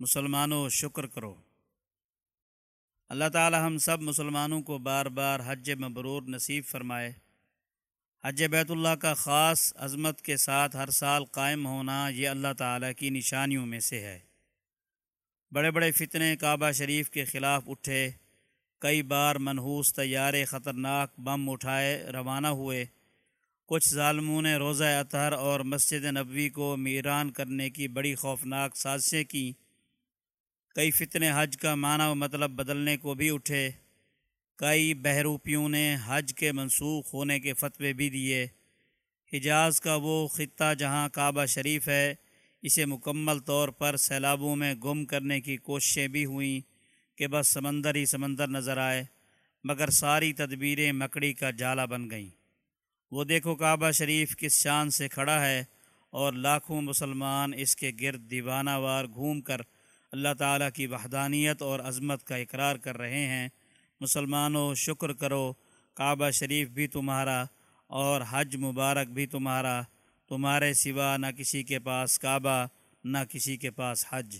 مسلمانوں، شکر کرو۔ اللہ تعالی ہم سب مسلمانوں کو بار بار حج مبرور نصیب فرمائے۔ حج بیت اللہ کا خاص عظمت کے ساتھ ہر سال قائم ہونا یہ اللہ تعالیٰ کی نشانیوں میں سے ہے۔ بڑے بڑے فتنے کعبہ شریف کے خلاف اٹھے، کئی بار منحوس طیارے خطرناک بم اٹھائے روانہ ہوئے۔ کچھ ظالموں نے روزہ اطہر اور مسجد نبوی کو میران کرنے کی بڑی خوفناک سازشیں کیں۔ کئی فتنے حج کا معنی و مطلب بدلنے کو بھی اٹھے۔ کئی بہروپیوں نے حج کے منسوخ ہونے کے فتوے بھی دیے۔ حجاز کا وہ خطہ جہاں کعبہ شریف ہے، اسے مکمل طور پر سیلابوں میں گم کرنے کی کوششیں بھی ہوئیں کہ بس سمندر ہی سمندر نظر آئے، مگر ساری تدبیریں مکڑی کا جالا بن گئیں۔ وہ دیکھو کعبہ شریف کس شان سے کھڑا ہے اور لاکھوں مسلمان اس کے گرد دیوانہ وار گھوم کر اللہ تعالیٰ کی وحدانیت اور عظمت کا اقرار کر رہے ہیں۔ مسلمانوں، شکر کرو، کعبہ شریف بھی تمہارا اور حج مبارک بھی تمہارا۔ تمہارے سوا نہ کسی کے پاس کعبہ، نہ کسی کے پاس حج۔